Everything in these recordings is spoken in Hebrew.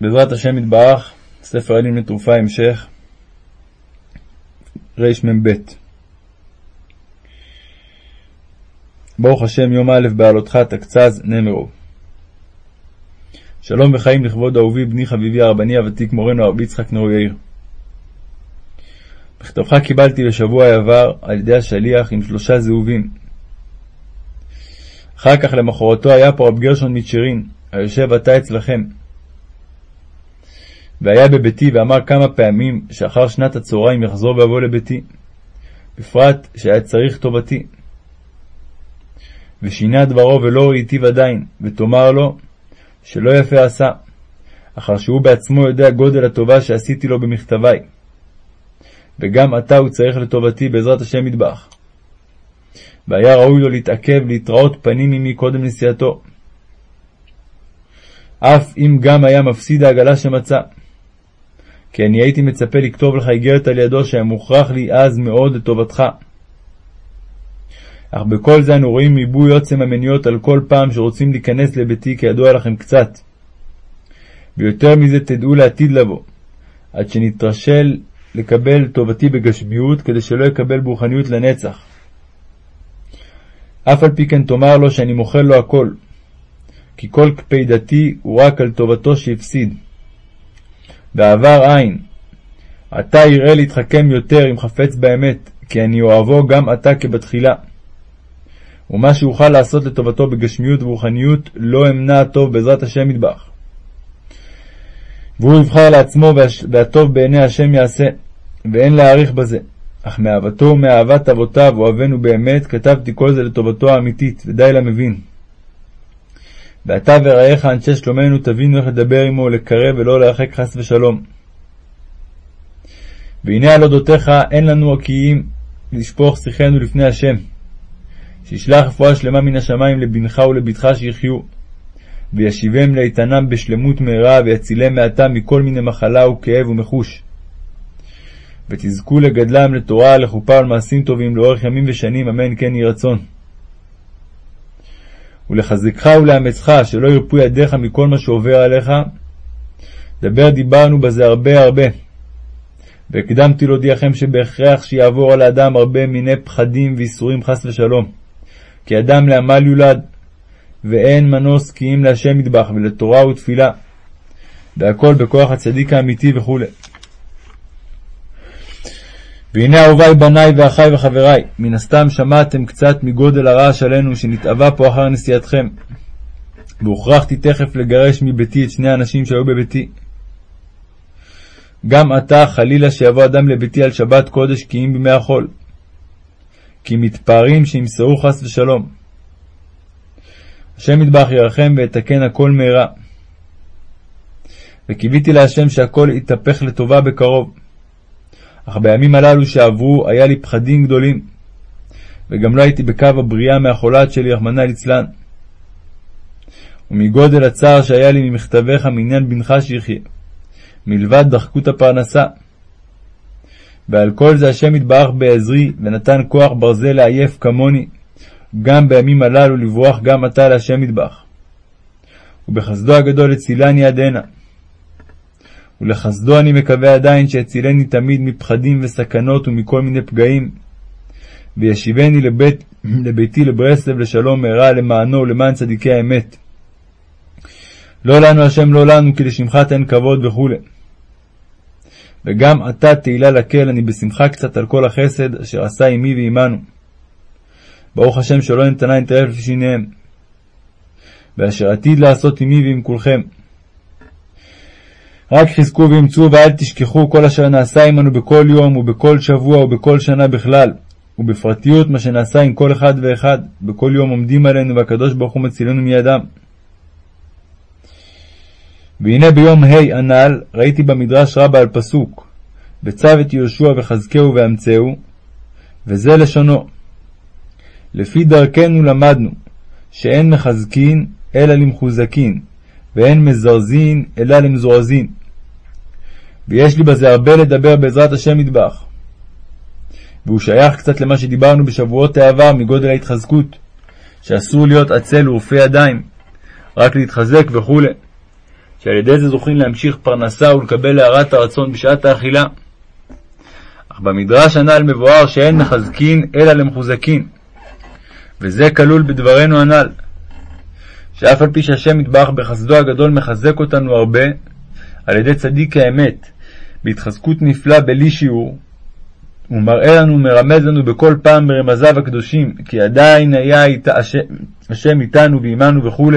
בעזרת השם יתברך, ספר אלים לתרופה המשך, רמ"ב. ברוך השם יום א' בעלותך תקצז נמרו. שלום וחיים לכבוד אהובי בני חביבי הרבני הוותיק מורנו הרבי יצחק נאור יאיר. מכתבך קיבלתי לשבוע העבר על ידי השליח עם שלושה זהובים. אחר כך למחרתו היה פה רב גרשון מצ'רין, היושב עתה אצלכם. והיה בביתי ואמר כמה פעמים שאחר שנת הצהריים יחזור ויבוא לביתי, בפרט שהיה צריך טובתי. ושינה דברו ולא ראיתיו עדיין, ותאמר לו שלא יפה עשה, אחר שהוא בעצמו יודע גודל הטובה שעשיתי לו במכתבי. וגם עתה הוא צריך לטובתי בעזרת השם מטבח. והיה ראוי לו להתעכב להתראות פנים עמי קודם נסיעתו. אף אם גם היה מפסיד העגלה שמצא. כי אני הייתי מצפה לכתוב לך איגרת על ידו שהיה מוכרח לי אז מאוד לטובתך. אך בכל זה אנו רואים מבוי עוצם המניות על כל פעם שרוצים להיכנס לביתי כידוע לכם קצת. ויותר מזה תדעו לעתיד לבוא, עד שנתרשל לקבל טובתי בגשמיות, כדי שלא יקבל ברוחניות לנצח. אף על פי כן תאמר לו שאני מוחל לו הכל, כי כל קפידתי הוא רק על טובתו שהפסיד. ועבר עין. עתה יראה להתחכם יותר אם חפץ באמת, כי אני אוהבו גם עתה כבתחילה. ומה שאוכל לעשות לטובתו בגשמיות ורוחניות, לא אמנע הטוב בעזרת השם מטבח. והוא יבחר לעצמו והטוב בעיני השם יעשה, ואין להעריך בזה. אך מאהבתו ומאהבת אבותיו אוהבינו באמת, כתבתי כל זה לטובתו האמיתית, ודי למבין. ואתה ורעיך אנשי שלומנו תבינו איך לדבר עמו ולקרב ולא להרחק חס ושלום. והנה על אודותיך אין לנו הקיים לשפוך שיחנו לפני השם. שישלח רפואה שלמה מן השמיים לבנך ולבתך שיחיו, וישיבם לאיתנם בשלמות מהרה, ויצילם מעתה מכל מיני מחלה וכאב ומחוש. ותזכו לגדלם לתורה, לחופה ולמעשים טובים לאורך ימים ושנים, אמן כן יהי רצון. ולחזקך ולאמצך, שלא ירפו ידיך מכל מה שעובר עליך. דבר דיברנו בזה הרבה הרבה. והקדמתי להודיעכם שבהכרח שיעבור על האדם הרבה מיני פחדים ואיסורים חס ושלום. כי אדם לעמל יולד, ואין מנוס כי אם להשם מטבח ולתורה ותפילה. והכל בכוח הצדיק האמיתי וכו'. והנה אהובי בניי ואחיי וחבריי, מן הסתם שמעתם קצת מגודל הרעש עלינו שנתאווה פה אחר נסיעתכם. והוכרחתי תכף לגרש מביתי את שני האנשים שהיו בביתי. גם עתה חלילה שיבוא אדם לביתי על שבת קודש כי אם בימי החול. כי מתפארים שימסרו חס ושלום. השם יטבח ירחם ויתקן הכל מהרה. וקיוויתי להשם שהכל יתהפך לטובה בקרוב. אך בימים הללו שעברו היה לי פחדים גדולים, וגם לא הייתי בקו הבריאה מהחולת שלי, רחמנא ליצלן. ומגודל הצער שהיה לי ממכתביך מעניין בנך שיחיה, מלבד דחקות הפרנסה. ועל כל זה השם יתברך בעזרי, ונתן כוח ברזל לעייף כמוני, גם בימים הללו לברוח גם עתה להשם יתברך. ובחסדו הגדול הצילני עד הנה. ולחסדו אני מקווה עדיין שיצילני תמיד מפחדים וסכנות ומכל מיני פגעים, וישיבני לבית, לביתי לברסלב לשלום מהרה למענו ולמען צדיקי האמת. לא לנו השם לא לנו, כי לשמך תן כבוד וכו'. וגם עתה תהילה לקהל, אני בשמחה קצת על כל החסד אשר עשה עמי ועמנו. ברוך השם שלא נתנה נטרף לפי שיניהם. ואשר עתיד לעשות עמי ועם כולכם. רק חזקו ואמצו ואל תשכחו כל אשר נעשה עמנו בכל יום ובכל שבוע ובכל שנה בכלל, ובפרטיות מה שנעשה עם כל אחד ואחד, בכל יום עומדים עלינו והקדוש ברוך הוא מצילנו מידם. והנה ביום ה' הנ"ל ראיתי במדרש רבה על פסוק וצו את יהושע וחזקהו ואמצהו, וזה לשונו. לפי דרכנו למדנו שאין מחזקין אלא למחוזקין, ואין מזרזין אלא למזורזין. ויש לי בזה הרבה לדבר בעזרת השם מטבח. והוא שייך קצת למה שדיברנו בשבועות העבר מגודל ההתחזקות, שאסור להיות עצל ורפה ידיים, רק להתחזק וכו'. שעל ידי זה זוכים להמשיך פרנסה ולקבל הארת הרצון בשעת האכילה. אך במדרש הנ"ל מבואר שאין מחזקין אלא למחוזקין, וזה כלול בדברנו הנ"ל, שאף על פי שהשם יתברך בחסדו הגדול מחזק אותנו הרבה, על ידי צדיק האמת, בהתחזקות נפלאה בלי שיעור, הוא מראה לנו ומרמז לנו בכל פעם ברמזיו הקדושים, כי עדיין היה איתה, השם, השם איתנו ועמנו וכו',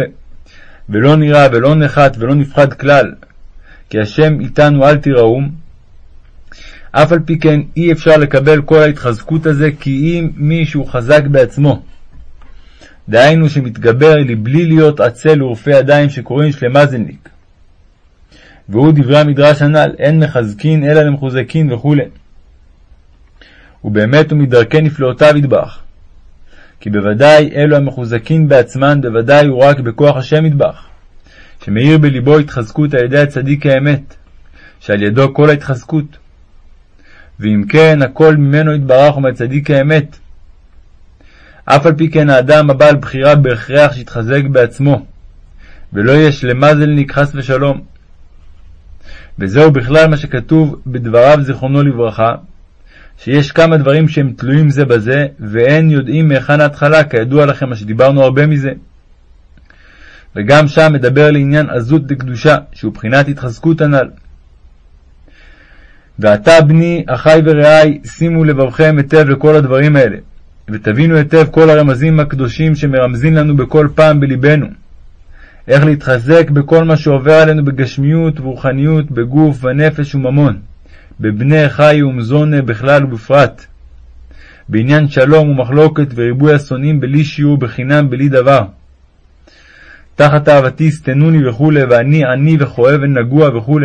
ולא נראה ולא נחת ולא נפחד כלל, כי השם איתנו אל תיראום. אף על פי כן אי אפשר לקבל כל ההתחזקות הזה כי אם מישהו חזק בעצמו. דהיינו שמתגבר לבלי להיות עצל ורפה ידיים שקוראים שלמזלניק. והוא דברי המדרש הנ"ל, אין מחזקין אלא למחוזקין וכו'. ובאמת הוא מדרכי נפלאותיו ידבח. כי בוודאי אלו המחוזקין בעצמן, בוודאי הוא רק בכוח השם ידבח, שמאיר בלבו התחזקות על ידי הצדיק האמת, שעל ידו כל ההתחזקות. ואם כן, הכל ממנו יתברך ומהצדיק האמת. אף על פי כן האדם הבעל בחירה בהכרח שיתחזק בעצמו, ולא יהיה שלמזלניק חס ושלום. וזהו בכלל מה שכתוב בדבריו זיכרונו לברכה, שיש כמה דברים שהם תלויים זה בזה, ואין יודעים מהיכן ההתחלה, כידוע לכם מה שדיברנו הרבה מזה. וגם שם מדבר לעניין עזות דקדושה, שהוא בחינת התחזקות הנ"ל. ועתה בני, אחי ורעי, שימו לבבכם היטב לכל הדברים האלה, ותבינו היטב כל הרמזים הקדושים שמרמזים לנו בכל פעם בלבנו. איך להתחזק בכל מה שעובר עלינו בגשמיות ורוחניות, בגוף ונפש וממון. בבני חי ומזונה בכלל ובפרט. בעניין שלום ומחלוקת וריבוי השונאים בלי שיעור בחינם בלי דבר. תחת אהבתי שטנוני וכו', ואני עני וכואב ונגוע וכו'.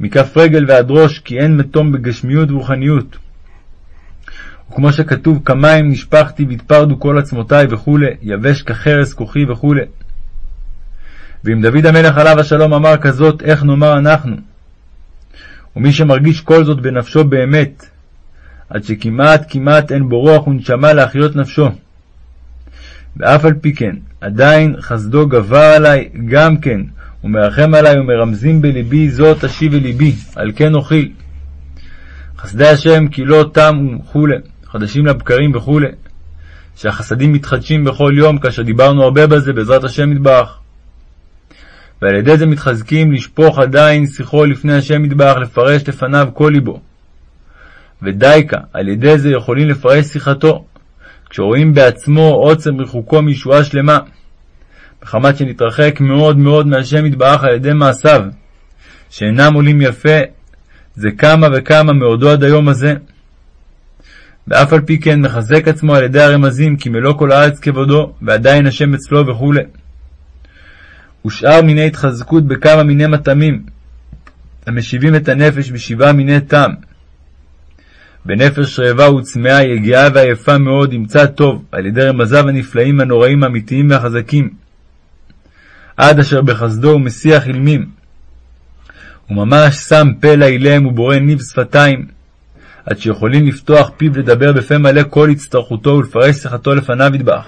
מכף רגל ועד ראש, כי אין מתום בגשמיות ורוחניות. וכמו שכתוב, כמים נשפכתי והתפרדו כל עצמותי וכו', יבש כחרס כוחי וכו'. ואם דוד המלך עליו השלום אמר כזאת, איך נאמר אנחנו? ומי שמרגיש כל זאת בנפשו באמת, עד שכמעט כמעט אין בו רוח ונשמה להחיות נפשו. ואף על פי כן, עדיין חסדו גבר עלי גם כן, ומרחם עלי ומרמזים בלבי זאת אשיב אל ליבי, על כן אוכיל. חסדי השם כי לא תם וכו', חדשים לבקרים וכו', שהחסדים מתחדשים בכל יום, כאשר דיברנו הרבה בזה, בעזרת השם יתברך. ועל ידי זה מתחזקים לשפוך עדיין שיחו לפני השם יתברך, לפרש לפניו כל ליבו. ודייקה, על ידי זה יכולים לפרש שיחתו, כשרואים בעצמו עוצם ריחוקו מישועה שלמה, מחמת שנתרחק מאוד מאוד מהשם יתברך על ידי מעשיו, שאינם עולים יפה, זה כמה וכמה מעודו עד היום הזה. ואף על פי כן מחזק עצמו על ידי הרמזים, כי מלוא כל הארץ כבודו, ועדיין השם אצלו וכו'. ושאר מיני התחזקות בכמה מיני מטעמים, המשיבים את הנפש בשבעה מיני טעם. בנפש רעבה וצמאה, יגיעה ועייפה מאוד, ימצא טוב, על ידי רמזיו הנפלאים, הנוראים, האמיתיים והחזקים. עד אשר בחסדו הוא מסיח אילמים. הוא ממש שם פה לאילם ובורא ניב שפתיים, עד שיכולים לפתוח פיו לדבר בפה מלא כל הצטרכותו ולפרש שיחתו לפניו ידבח.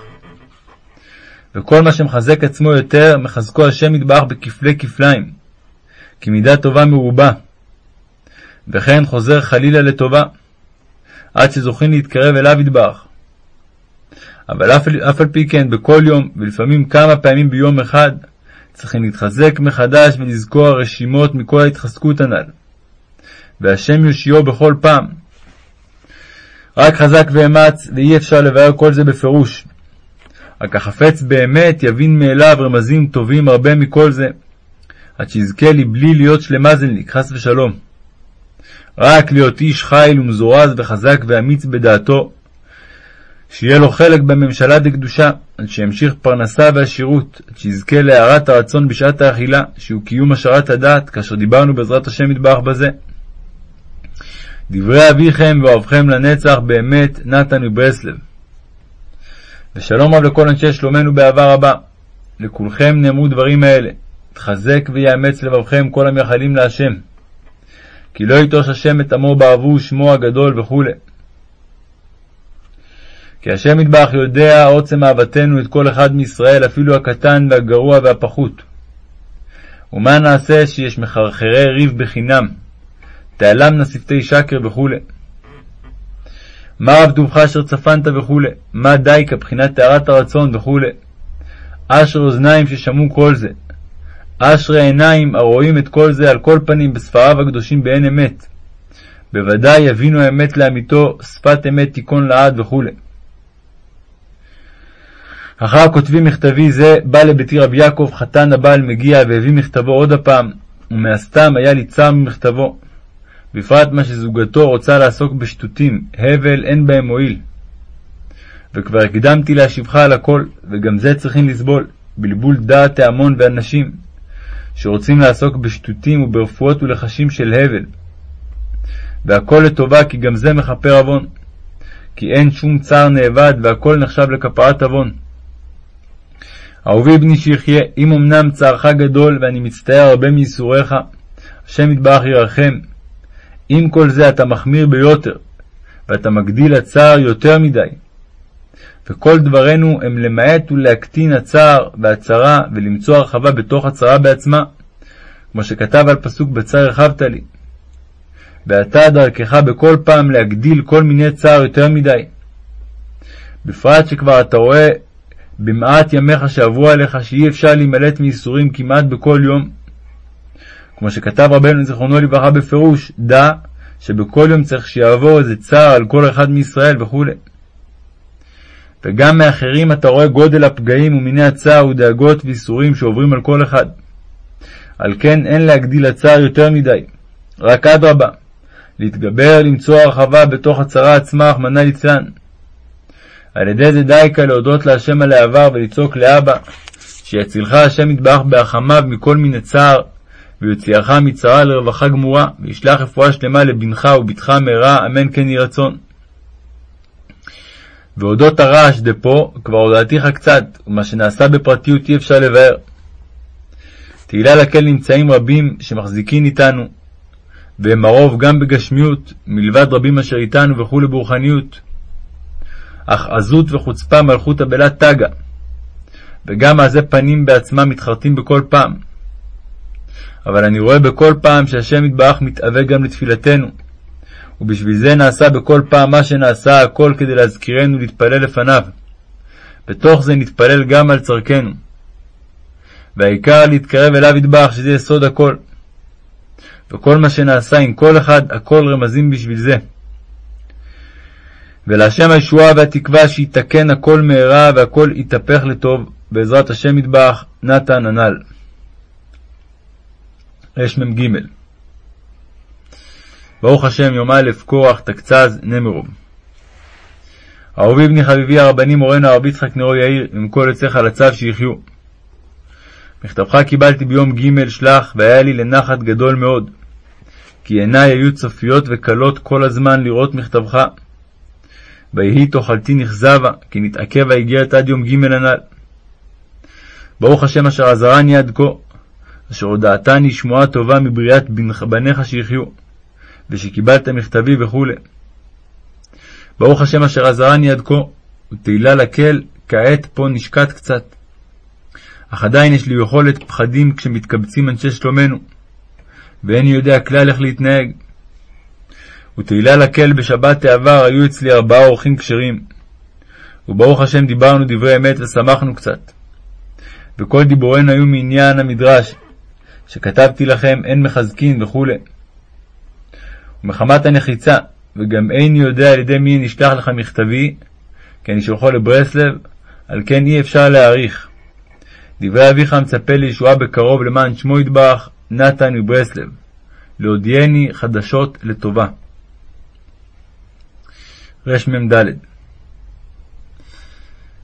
וכל מה שמחזק עצמו יותר, מחזקו השם יתברך בכפלי כפליים, כי מידה טובה מרובה. וכן חוזר חלילה לטובה, עד שזוכים להתקרב אליו יתברך. אבל אף, אף על פי כן, בכל יום, ולפעמים כמה פעמים ביום אחד, צריכים להתחזק מחדש ולזכור הרשימות מכל ההתחזקות הנ"ל. והשם יושיעו בכל פעם. רק חזק ואמץ, ואי אפשר לבאר כל זה בפירוש. רק החפץ באמת יבין מאליו רמזים טובים הרבה מכל זה, עד שיזכה לבלי להיות שלמזלניק, חס ושלום. רק להיות איש חיל ומזורז וחזק ואמיץ בדעתו, שיהיה לו חלק בממשלה דקדושה, עד שימשיך פרנסה ועשירות, עד שיזכה להארת הרצון בשעת האכילה, שהוא קיום השארת הדעת, כאשר דיברנו בעזרת השם יתברך בזה. דברי אביכם ואוהבכם לנצח באמת נתן מברסלב. ושלום רב לכל אנשי שלומנו באהבה רבה. לכולכם נאמרו דברים האלה, תחזק ויאמץ לבבכם כל המייחלים להשם. כי לא יטוש השם את עמו בעבור שמו הגדול וכו'. כי השם יתברך יודע עוצם אהבתנו את כל אחד מישראל, אפילו הקטן והגרוע והפחות. ומה נעשה שיש מחרחרי ריב בחינם, תעלמנה שפתי שקר וכו'. מה רב אשר צפנת וכו', מה דייקה בחינת טהרת הרצון וכו'. אשר אוזניים ששמעו כל זה, אשרי עיניים הרואים את כל זה על כל פנים בספריו הקדושים באין אמת. בוודאי יבינו האמת לאמיתו, שפת אמת תיכון לעד וכו'. אחר כותבי מכתבי זה, בא לביתי רבי יעקב חתן הבעל מגיע והביא מכתבו עוד הפעם, ומהסתם היה לי צער ממכתבו. בפרט מה שזוגתו רוצה לעסוק בשטותים, הבל אין בהם מועיל. וכבר הקדמתי להשיבך על הכל, וגם זה צריכים לסבול, בלבול דעת ההמון ואנשים, שרוצים לעסוק בשטותים וברפואות ולחשים של הבל. והכל לטובה, כי גם זה מכפר עוון. כי אין שום צער נאבד, והכל נחשב לכפרת עוון. אהובי בני שיחיה, אם אמנם צערך גדול, ואני מצטער הרבה מייסוריך, השם יתברך ירחם. עם כל זה אתה מחמיר ביותר, ואתה מגדיל הצער יותר מדי. וכל דברינו הם למעט ולהקטין הצער והצרה, ולמצוא הרחבה בתוך הצרה בעצמה, כמו שכתב על פסוק בצר הרחבת לי. ואתה דרכך בכל פעם להגדיל כל מיני צער יותר מדי. בפרט שכבר אתה רואה במעט ימיך שעברו עליך שאי אפשר להימלט מייסורים כמעט בכל יום. כמו שכתב רבנו זיכרונו לברכה בפירוש, דע שבכל יום צריך שיעבור איזה צער על כל אחד מישראל וכו'. וגם מאחרים אתה רואה גודל הפגעים ומיני הצער ודאגות וייסורים שעוברים על כל אחד. על כן אין להגדיל הצער יותר מדי, רק אדרבה, להתגבר למצוא הרחבה בתוך הצרה עצמה, רחמנא ליצלן. על ידי זה דייקה להודות להשם על העבר ולצעוק לאבא, שיצילך השם יתברך בהחמיו מכל מיני צער, ויוציאך מצרה לרווחה גמורה, וישלח רפואה שלמה לבנך ובתך מהרה, אמן כן יהי רצון. ואודות הרעש דפו, כבר הודעתיך קצת, ומה שנעשה בפרטיות אי אפשר לבאר. תהילה לקל נמצאים רבים שמחזיקין איתנו, והם הרוב גם בגשמיות, מלבד רבים אשר איתנו וכולי ברוחניות. אך עזות וחוצפה מלכות הבלת תגה, וגם מעזי פנים בעצמם מתחרטים בכל פעם. אבל אני רואה בכל פעם שהשם יתברך מתאווה גם לתפילתנו, ובשביל זה נעשה בכל פעם מה שנעשה הכל כדי להזכירנו להתפלל לפניו. בתוך זה נתפלל גם על צרכנו. והעיקר להתקרב אליו יתברך, שזה יסוד הכל. וכל מה שנעשה עם כל אחד, הכל רמזים בשביל זה. ולהשם הישועה והתקווה שיתקן הכל מהרה והכל יתהפך לטוב, בעזרת השם יתברך, נתן הנ"ל. רמ"ג ברוך השם, יום א', קורח, תקצז, נמרוב. אהובי בני חביבי הרבני מורנו הרב יצחק נרו יאיר, עם כל יוצאיך לצו שיחיו. מכתבך קיבלתי ביום ג' שלח, והיה לי לנחת גדול מאוד. כי עיניי היו צופיות וקלות כל הזמן לראות מכתבך. ויהי תאכלתי נכזבה, כי נתעכב האיגרת עד יום ג' הנ"ל. ברוך השם אשר עזרני עד כה, אשר הודעתני שמועה טובה מבריאת בניך שיחיו, ושקיבלת מכתבי וכו'. ברוך השם אשר עזרני עד כה, ותהילה לקל, כעת פה נשקט קצת. אך עדיין יש לי יכולת פחדים כשמתקבצים אנשי שלומנו, ואיני יודע כלל איך להתנהג. ותהילה לקל בשבת העבר היו אצלי ארבעה אורחים כשרים, וברוך השם דיברנו דברי אמת ושמחנו קצת. וכל דיבורינו היו מעניין המדרש, שכתבתי לכם אין מחזקין וכו'. ומחמת הנחיצה, וגם איני יודע על ידי מי נשלח לך מכתבי, כי אני שולחו לברסלב, על כן אי אפשר להעריך. דברי אביך מצפה לישועה בקרוב למען שמו ידבח, נתן מברסלב, להודיעני חדשות לטובה. רמ"ד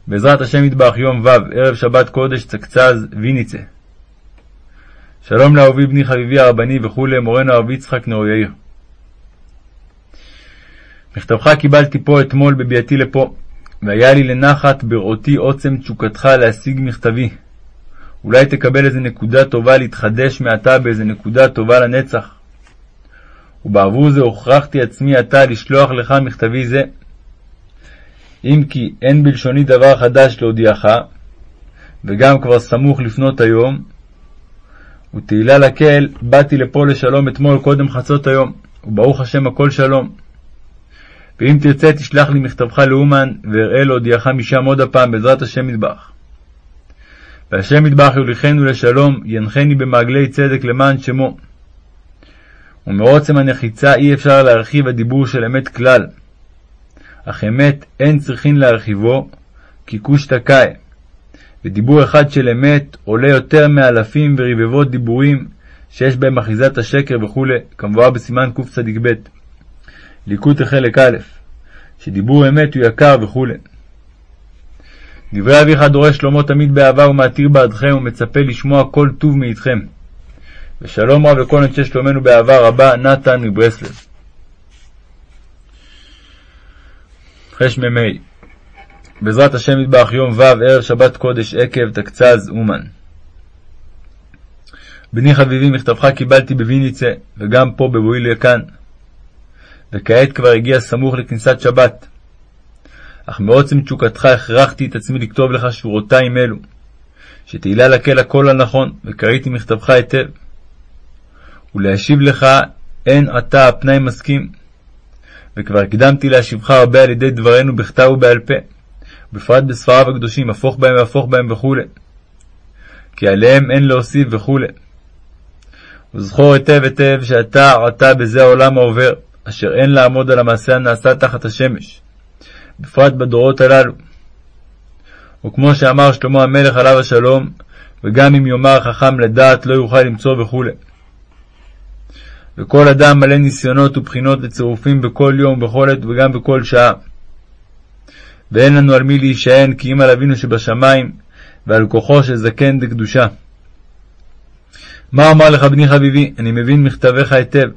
בעזרת השם ידבח יום ו', ערב שבת קודש צקצז ויניצה. שלום לאהובי בני חביבי הרבני וכולי, מורנו הרב יצחק נאור יאיר. מכתבך קיבלתי פה אתמול בביאתי לפה, והיה לי לנחת בראותי עוצם תשוקתך להשיג מכתבי. אולי תקבל איזה נקודה טובה להתחדש מעתה באיזה נקודה טובה לנצח. ובעבור זה הוכרחתי עצמי עתה לשלוח לך מכתבי זה. אם כי אין בלשוני דבר חדש להודיעך, וגם כבר סמוך לפנות היום, ותהילה לקהל, באתי לפה לשלום אתמול קודם חצות היום, וברוך השם הכל שלום. ואם תרצה תשלח לי מכתבך לאומן, ואראה להודיעך משם עוד הפעם בעזרת השם מטבח. והשם מטבח יוליכנו לשלום, ינחני במעגלי צדק למען שמו. ומעוצם הנחיצה אי אפשר להרחיב הדיבור של אמת כלל. אך אמת אין צריכין להרחיבו, כי כוש תקאי. ודיבור אחד של אמת עולה יותר מאלפים ורבבות דיבורים שיש בהם אחיזת השקר וכו', כמבואר בסימן קצ"ב. ליקוט חלק א', שדיבור אמת הוא יקר וכו'. דברי אביך דורש שלמה תמיד באהבה ומעתיר בעדכם ומצפה לשמוע כל טוב מאיתכם. ושלום רב לכל אנשי שלומנו באהבה רבה, נתן מברסלב. חמ"ה בעזרת השם יתברך יום ו' ערב שבת קודש עקב תקצז אומן. בני חביבי מכתבך קיבלתי בוויניצה וגם פה בבואי לכאן. וכעת כבר הגיע סמוך לכניסת שבת. אך מעוצם תשוקתך הכרחתי את עצמי לכתוב לך שורותיים אלו, שתהילה לקל הכל הנכון, וקראתי מכתבך היטב. ולהשיב לך אין עתה הפנאי מסכים. וכבר הקדמתי להשיבך הרבה על ידי דברינו בכתב ובעל פה, בפרט בספריו הקדושים, הפוך בהם והפוך בהם וכו'. כי עליהם אין להוסיף וכו'. וזכור היטב היטב שאתה עתה בזה העולם העובר, אשר אין לעמוד על המעשה הנעשה תחת השמש, בפרט בדורות הללו. וכמו שאמר שלמה המלך עליו השלום, וגם אם יאמר חכם לדעת לא יוכל למצוא וכו'. וכל אדם מלא ניסיונות ובחינות וצירופים בכל יום, בכל עת וגם בכל שעה. ואין לנו על מי להישען כי אם על אבינו שבשמיים, ועל כוחו של זקן דקדושה. מה אמר לך בני חביבי? אני מבין מכתביך היטב,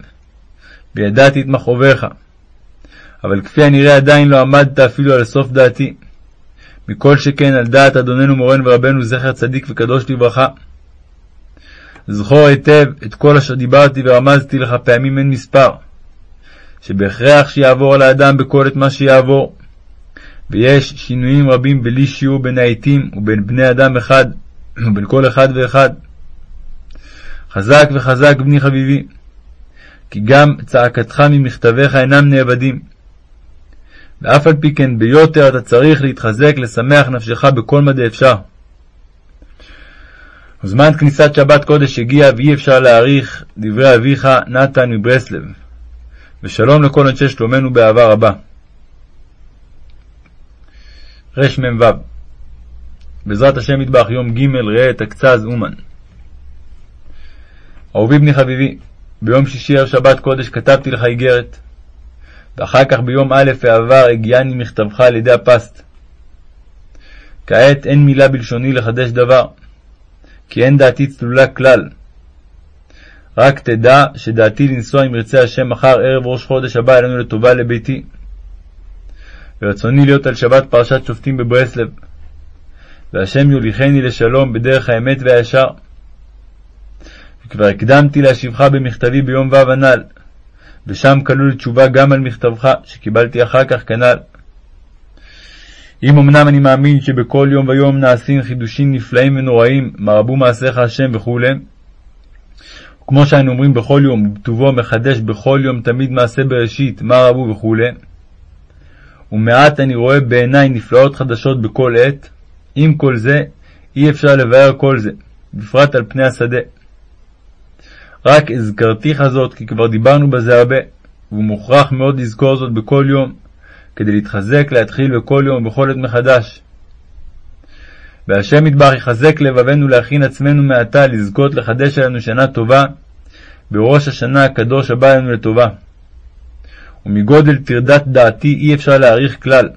וידעתי את מכאוביך. אבל כפי הנראה עדיין לא עמדת אפילו על סוף דעתי. מכל שכן על דעת אדוננו מורנו ורבנו זכר צדיק וקדוש לברכה. זכור היטב את כל אשר דיברתי ורמזתי לך פעמים אין מספר, שבהכרח שיעבור על האדם בכל את מה שיעבור, ויש שינויים רבים בלי שיעור בין העתים ובין בני אדם אחד ובין כל אחד ואחד. חזק וחזק בני חביבי, כי גם צעקתך ממכתביך אינם נאבדים. ואף על פי כן ביותר אתה צריך להתחזק, לשמח נפשך בכל מדי אפשר. וזמן כניסת שבת קודש הגיע ואי אפשר להעריך דברי אביך נתן מברסלב. ושלום לכל אנשי שלומנו באהבה רבה. רמ"ו בעזרת השם יטבח יום ג' ראה תקצז אומן. אהובי בני חביבי, ביום שישי ערב שבת קודש כתבתי לך איגרת, ואחר כך ביום א' העבר הגיעני מכתבך על ידי הפסט. כעת אין מילה בלשוני לחדש דבר, כי אין דעתי צלולה כלל. רק תדע שדעתי לנסוע אם ירצה השם מחר ערב ראש חודש הבא אלינו לטובה לביתי. ורצוני להיות על שבת פרשת שופטים בברסלב, והשם יוליכני לשלום בדרך האמת והישר. וכבר הקדמתי להשיבך במכתבי ביום ו' הנ"ל, ושם כלול תשובה גם על מכתבך, שקיבלתי אחר כך כנ"ל. אם אמנם אני מאמין שבכל יום ויום נעשים חידושים נפלאים ונוראים, מה רבו מעשיך השם וכו', כמו שאנו אומרים בכל יום, ובטובו מחדש בכל יום תמיד מעשה בראשית, מה רבו וכו', ומעט אני רואה בעיניי נפלאות חדשות בכל עת, עם כל זה, אי אפשר לבאר כל זה, בפרט על פני השדה. רק הזכרתיך זאת, כי כבר דיברנו בזה הרבה, ומוכרח מאוד לזכור זאת בכל יום, כדי להתחזק להתחיל בכל יום ובכל עת מחדש. והשם ידבח יחזק לבבינו להכין עצמנו מעתה לזכות לחדש עלינו שנה טובה, בראש השנה הקדוש הבא עלינו לטובה. ומגודל טרדת דעתי אי אפשר להעריך כלל.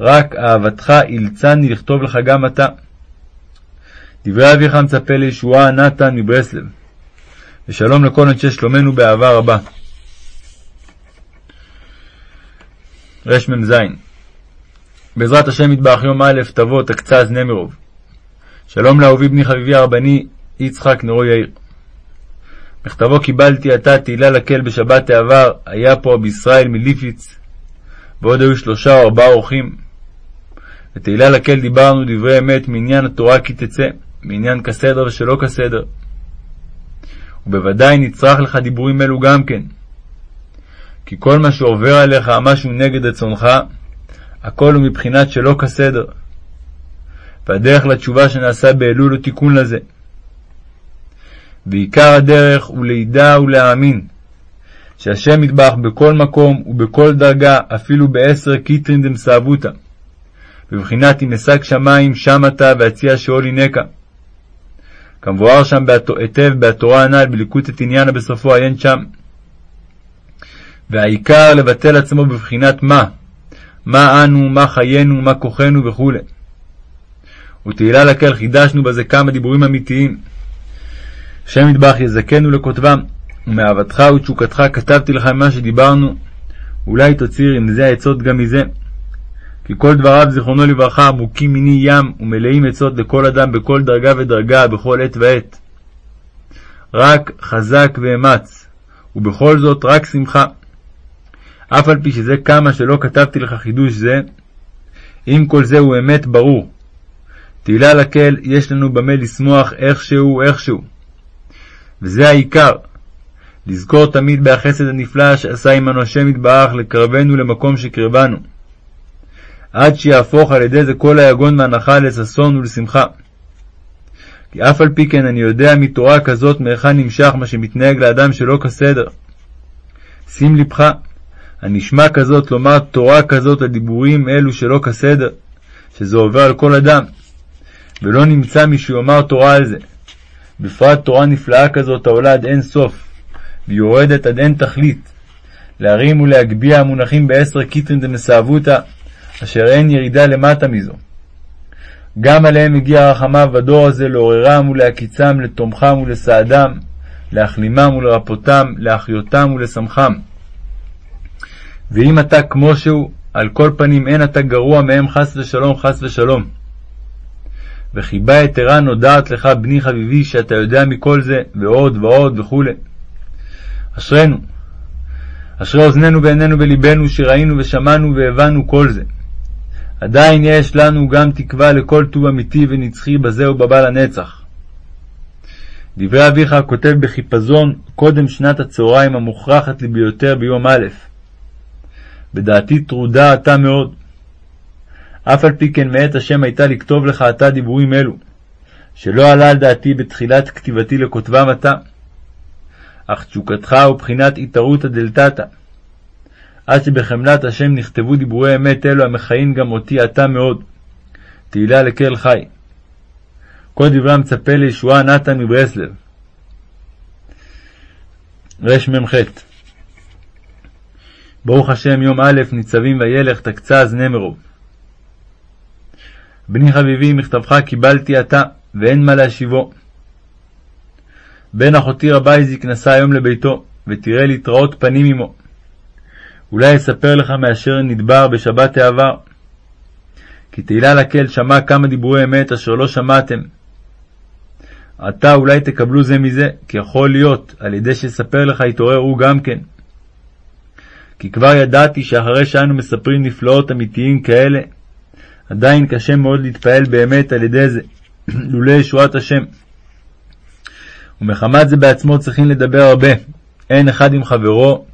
רק אהבתך אילצני לכתוב לך גם אתה. דברי אביך מצפה לישועה נתן מברסלב. ושלום לכל אנשי שלומנו באהבה רבה. רמ"ז בעזרת השם יתברך יום א' תבוא תקצז נמירוב. שלום לאהובי בני חביבי הרבני יצחק נרו יאיר. מכתבו קיבלתי עתה תהילה לקל בשבת העבר, היה פה רבי ישראל מליפיץ, ועוד היו שלושה או ארבעה אורחים. ותהילה לקל דיברנו דברי אמת מעניין התורה כי תצא, מעניין כסדר ושלא כסדר. ובוודאי נצרך לך דיבורים אלו גם כן. כי כל מה שעובר עליך, משהו נגד רצונך, הכל הוא מבחינת שלא כסדר. והדרך לתשובה שנעשה באלול הוא תיקון לזה. ועיקר הדרך הוא לידע ולהאמין שהשם יתברך בכל מקום ובכל דרגה, אפילו בעשר קיטרין דמסאבותא. בבחינת אם אשג שמים, שם אתה, ואציע שאול הינקה. כמבואר שם היטב בהתורה הנ"ל, בליקוט עניינה בסופו עיין שם. והעיקר לבטל עצמו בבחינת מה, מה אנו, מה חיינו, מה כוחנו וכו'. ותהילה לקהל חידשנו בזה כמה דיבורים אמיתיים. השם ידבח יזכנו לכותבם, ומאהבתך ותשוקתך כתבתי לך ממה שדיברנו, אולי תוציא רמזי העצות גם מזה. כי כל דבריו זיכרונו לברכה עמוקים מיני ים ומלאים עצות לכל אדם בכל דרגה ודרגה, בכל עת ועת. רק חזק ואמץ, ובכל זאת רק שמחה. אף על פי שזה כמה שלא כתבתי לך חידוש זה, אם כל זה הוא אמת ברור. תהילה לקהל, יש לנו במה לשמוח איכשהו איכשהו. וזה העיקר, לזכור תמיד בהחסד הנפלא שעשה עמנו השם יתברך לקרבנו למקום שקרבנו. עד שיהפוך על ידי זה כל היגון והנחה לששון ולשמחה. כי אף על פי כן אני יודע מתורה כזאת מהיכן נמשך מה שמתנהג לאדם שלא כסדר. שים לבך, הנשמע כזאת לומר תורה כזאת לדיבורים אלו שלא כסדר, שזה עובר על כל אדם, ולא נמצא מי שיאמר תורה על זה. בפרט תורה נפלאה כזאת העולה עד אין סוף, ויורדת עד אין תכלית, להרים ולהגביה המונחים בעשר קיטרין דמסאבותא, אשר אין ירידה למטה מזו. גם עליהם הגיע רחמיו בדור הזה לעוררם ולהקיצם, לתומכם ולסעדם, להחלימם ולרפותם, להחיותם ולשמחם. ואם אתה כמו שהוא, על כל פנים אין אתה גרוע מהם חס ושלום חס ושלום. וחיבה יתרה נודעת לך, בני חביבי, שאתה יודע מכל זה, ועוד ועוד וכו'. אשרינו. אשרי אוזנינו ועינינו ולבנו, שראינו ושמענו והבנו כל זה. עדיין יש לנו גם תקווה לכל טוב אמיתי ונצחי בזה ובבא לנצח. דברי אביך כותב בחיפזון קודם שנת הצהריים המוכרחת לי ביותר ביום א'. בדעתי טרודה אתה מאוד. אף על פי כן מאת השם הייתה לכתוב לך עתה דיבורים אלו, שלא עלה על דעתי בתחילת כתיבתי לכותבם עתה. אך תשוקתך הוא בחינת התערותא דלתתא. עד שבחמלת השם נכתבו דיבורי אמת אלו המכהן גם אותי עתה מאוד. תהילה לקהל חי. כל דברי המצפה לישועה נתן מברסלב. רמ"ח ברוך השם יום א' ניצבים וילך תקצז נמרוב. בני חביבי מכתבך קיבלתי עתה ואין מה להשיבו. בן אחותי רבה איזיק נסע היום לביתו, ותראה להתראות פנים עמו. אולי אספר לך מאשר נדבר בשבת העבר. כי תהילה לקהל שמע כמה דיבורי אמת אשר לא שמעתם. עתה אולי תקבלו זה מזה, כי יכול להיות, על ידי שאספר לך יתעורר הוא גם כן. כי כבר ידעתי שאחרי שאנו מספרים נפלאות אמיתיים כאלה, עדיין קשה מאוד להתפעל באמת על ידי זה, לולא ישועת השם. ומחמת זה בעצמו צריכים לדבר הרבה, אין אחד עם חברו,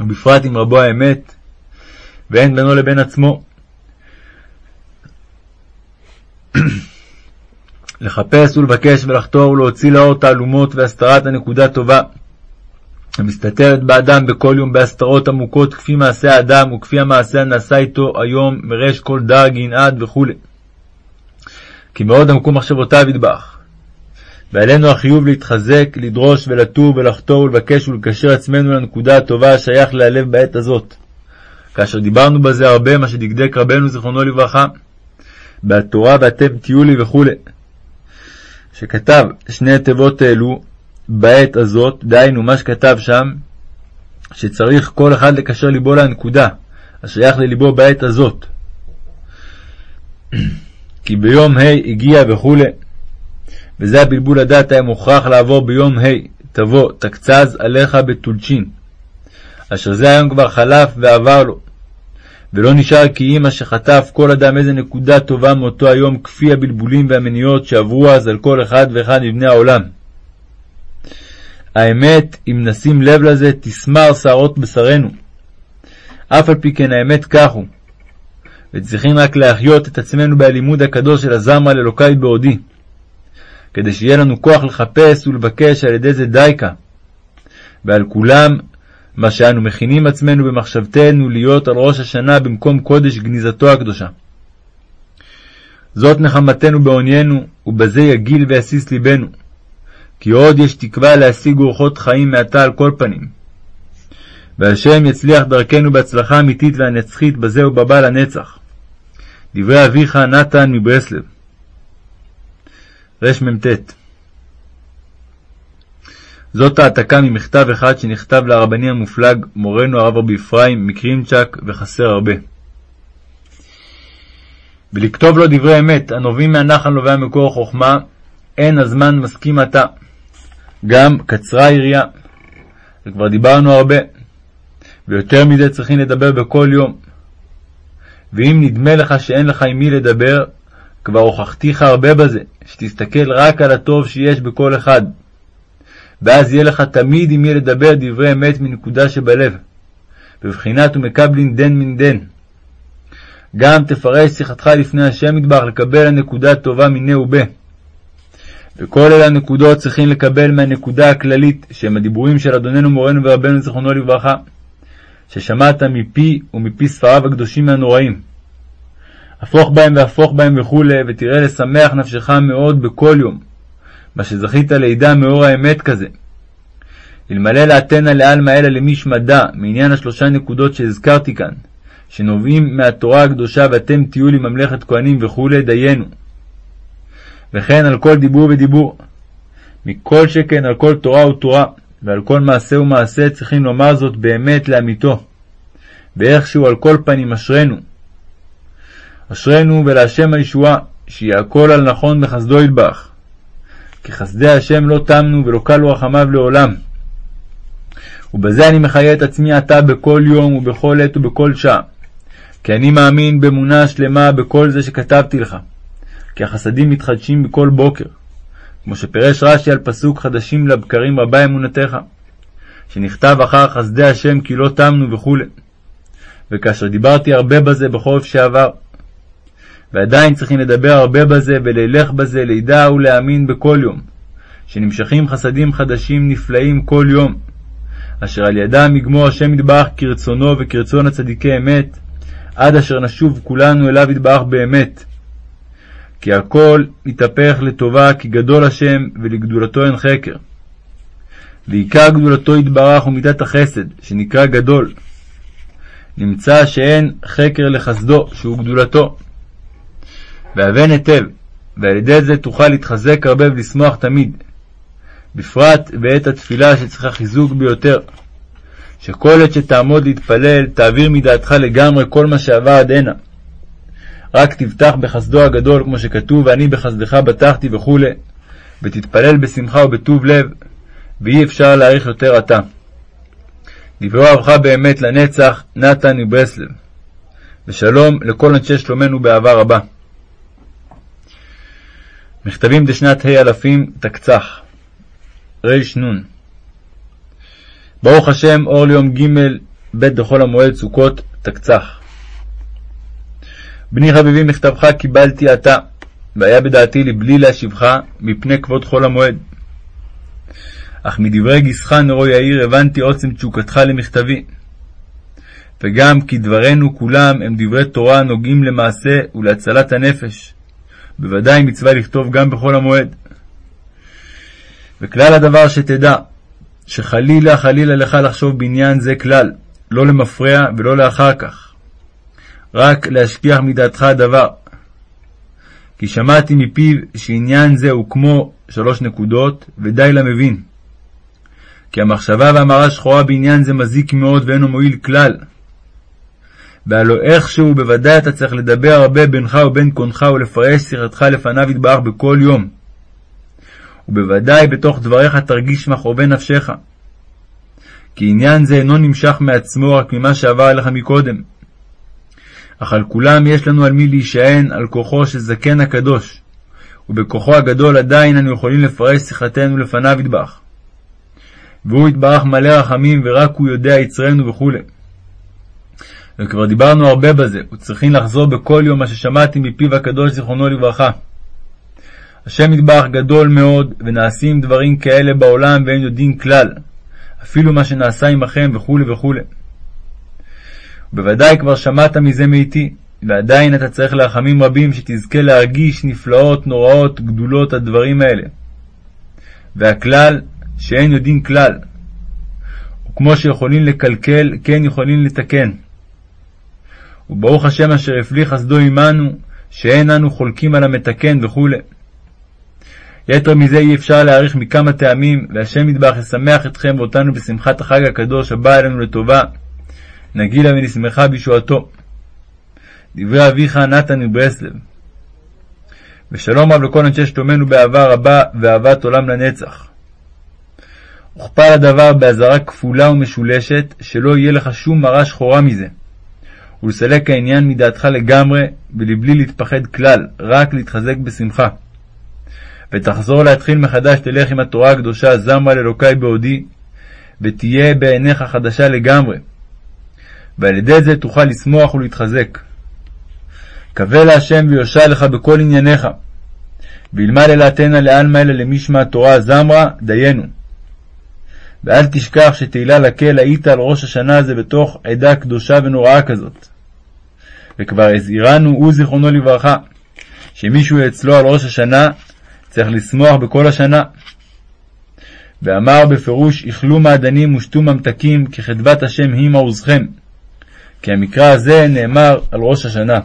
ובפרט עם רבו האמת, ואין בינו לבין עצמו. לחפש ולבקש ולחתור ולהוציא לאור תעלומות והסתרת הנקודה טובה, המסתתרת באדם בכל יום בהסתרות עמוקות כפי מעשה האדם וכפי המעשה הנעשה איתו היום מרש כל דרג ינעד וכו'. כי מאוד עמקו מחשבותיו ידבח. ועלינו החיוב להתחזק, לדרוש ולטור ולחתור ולבקש ולקשר עצמנו לנקודה הטובה השייך להלב בעת הזאת. כאשר דיברנו בזה הרבה, מה שדקדק רבנו זיכרונו לברכה, בהתורה ואתם תהיו לי וכו', שכתב שני תיבות אלו בעת הזאת, דהיינו מה שכתב שם, שצריך כל אחד לקשר ליבו לנקודה, השייך לליבו בעת הזאת. כי ביום ה' הגיע וכו', וזה הבלבול הדעת היה מוכרח לעבור ביום ה', תבוא, תקצז עליך בתולשין, אשר זה היום כבר חלף ועבר לו, ולא נשאר כי אם אשר חטף כל אדם איזה נקודה טובה מאותו היום, כפי הבלבולים והמניעות שעברו אז על כל אחד ואחד מבני העולם. האמת, אם נשים לב לזה, תסמר שערות בשרנו. אף על פי כן האמת כך הוא. וצריכים רק להחיות את עצמנו בלימוד הקדוש של הזמרה לאלוקי בעודי, כדי שיהיה לנו כוח לחפש ולבקש על ידי זה דייקה. ועל כולם, מה שאנו מכינים עצמנו במחשבתנו להיות על ראש השנה במקום קודש גניזתו הקדושה. זאת נחמתנו בעוניינו, ובזה יגיל ויסיס ליבנו. כי עוד יש תקווה להשיג אורחות חיים מעתה על כל פנים. והשם יצליח דרכנו בהצלחה אמיתית והנצחית בזה ובבא לנצח. דברי אביך נתן מברסלב. רמ"ט זאת העתקה ממכתב אחד שנכתב לרבני המופלג, מורנו הרב רבי אפרים מקרימצ'ק, וחסר הרבה. ולכתוב לו דברי אמת, הנובעים מהנחל נובע מקור חוכמה, אין הזמן מסכים עתה. גם קצרה היריעה, וכבר דיברנו הרבה, ויותר מזה צריכים לדבר בכל יום. ואם נדמה לך שאין לך עם מי לדבר, כבר הוכחתיך הרבה בזה, שתסתכל רק על הטוב שיש בכל אחד. ואז יהיה לך תמיד עם מי לדבר דברי אמת מנקודה שבלב, בבחינת ומקבלין דן מן דן. גם תפרש שיחתך לפני השם מטבח לקבל הנקודה טובה מיניה ובה. וכל אלה הנקודות צריכים לקבל מהנקודה הכללית, שהם הדיבורים של אדוננו מורנו ורבנו זיכרונו לברכה, ששמעת מפי ומפי ספריו הקדושים והנוראים. הפוך בהם והפוך בהם וכולי, ותראה לשמח נפשך מאוד בכל יום, מה שזכית לידע מאור האמת כזה. אלמלא לעתנה לעלמא אלא למי שמדע מעניין השלושה נקודות שהזכרתי כאן, שנובעים מהתורה הקדושה ואתם תהיו לי ממלכת כהנים וכולי, דיינו. וכן על כל דיבור ודיבור. מכל שכן על כל תורה ותורה, ועל כל מעשה ומעשה צריכים לומר זאת באמת לאמיתו. ואיכשהו על כל פנים אשרנו. אשרנו ולהשם הישועה, שיהיה הכל על נכון בחסדו ידבח. כי חסדי השם לא תמנו ולא קלו רחמיו לעולם. ובזה אני מחיה את עצמי עתה בכל יום ובכל עת ובכל שעה. כי אני מאמין באמונה שלמה בכל זה שכתבתי לך. כי החסדים מתחדשים בכל בוקר. כמו שפירש רש"י על פסוק חדשים לבקרים רבה אמונתך, שנכתב אחר חסדי השם כי לא תמנו וכו'. וכאשר דיברתי הרבה בזה בחורף שעבר, ועדיין צריכים לדבר הרבה בזה וללך בזה, לידע ולהאמין בכל יום, שנמשכים חסדים חדשים נפלאים כל יום, אשר על ידם יגמור השם יתברך כרצונו וכרצון הצדיקי אמת, עד אשר נשוב כולנו אליו יתברך באמת. כי הכל יתהפך לטובה, כי גדול השם, ולגדולתו אין חקר. ועיקר גדולתו יתברך ומידת החסד, שנקרא גדול. נמצא שאין חקר לחסדו, שהוא גדולתו. והבן היטב, ועל ידי זה תוכל להתחזק הרבה ולשמוח תמיד. בפרט בעת התפילה שצריכה חיזוק ביותר. שכל עת שתעמוד להתפלל, תעביר מדעתך לגמרי כל מה שעבר עד הנה. רק תבטח בחסדו הגדול, כמו שכתוב, ואני בחסדך בטחתי וכו', ותתפלל בשמחה ובטוב לב, ואי אפשר להעריך יותר עתה. דברי אוהבך באמת לנצח, נתן מברסלב. ושלום לכל אנשי שלומנו באהבה רבה. מכתבים דשנת ה' אלפים תקצח רנ ברוך השם אור ליום ג' ב' דחול המועד סוכות תקצח בני חביבי מכתבך קיבלתי עתה, והיה בדעתי לבלי להשיבך מפני כבוד חול המועד. אך מדברי גיסך נרו יאיר הבנתי עוצם תשוקתך למכתבי. וגם כי דברינו כולם הם דברי תורה הנוגעים למעשה ולהצלת הנפש. בוודאי מצווה לכתוב גם בחול המועד. וכלל הדבר שתדע, שחלילה חלילה לך לחשוב בעניין זה כלל, לא למפרע ולא לאחר כך. רק להשכיח מדעתך הדבר. כי שמעתי מפיו שעניין זה הוא כמו שלוש נקודות, ודי למבין. כי המחשבה והמראה שחורה בעניין זה מזיק מאוד ואינו מועיל כלל. והלא איכשהו בוודאי אתה צריך לדבר הרבה בינך ובין קונך ולפרש שיחתך לפניו יתברך בכל יום. ובוודאי בתוך דבריך תרגיש מכאובי נפשך. כי עניין זה אינו נמשך מעצמו רק ממה שעבר עליך מקודם. אך על כולם יש לנו על מי להישען, על כוחו של זקן הקדוש, ובכוחו הגדול עדיין אנו יכולים לפרש שיחתנו לפניו ידבח. והוא יתברך מלא רחמים, ורק הוא יודע יצרנו וכו'. וכבר דיברנו הרבה בזה, וצריכים לחזור בכל יום מה ששמעתי מפיו הקדוש זיכרונו לברכה. השם יתברך גדול מאוד, ונעשים דברים כאלה בעולם ואין יודעים כלל, אפילו מה שנעשה עמכם וכו' וכו'. בוודאי כבר שמעת מזה מאיתי, ועדיין אתה צריך לרחמים רבים שתזכה להרגיש נפלאות, נוראות, גדולות הדברים האלה. והכלל, שאין יודעים כלל. וכמו שיכולים לקלקל, כן יכולים לתקן. וברוך השם אשר הפליא חסדו עמנו, שאין אנו חולקים על המתקן וכו'. יתר מזה אי אפשר להעריך מכמה טעמים, והשם ידבח ישמח אתכם ואותנו בשמחת החג הקדוש הבא אלינו לטובה. נגילה ונשמחה בישועתו. דברי אביך נתן מברסלב. ושלום רב לכל אנשי שלומנו באהבה רבה ואהבת עולם לנצח. הוכפל הדבר באזהרה כפולה ומשולשת, שלא יהיה לך שום מראה שחורה מזה. ולסלק העניין מדעתך לגמרי, ולבלי להתפחד כלל, רק להתחזק בשמחה. ותחזור להתחיל מחדש תלך עם התורה הקדושה, זמרה לאלוקי בעודי, ותהיה בעיניך חדשה לגמרי. ועל ידי זה תוכל לשמוח ולהתחזק. קווה להשם ויושע לך בכל ענייניך. וילמד אלעתנה לעלמא אלא למשמע התורה זמרה, דיינו. ואל תשכח שתהילה לקהל היית על ראש השנה הזה בתוך עדה קדושה ונוראה כזאת. וכבר הזהירנו, הוא זיכרונו לברכה, שמישהו אצלו על ראש השנה צריך לשמוח בכל השנה. ואמר בפירוש, איכלו מעדנים ושתו ממתקים, כי חדבת השם היא מעוזכם. כי המקרא הזה נאמר על ראש השנה.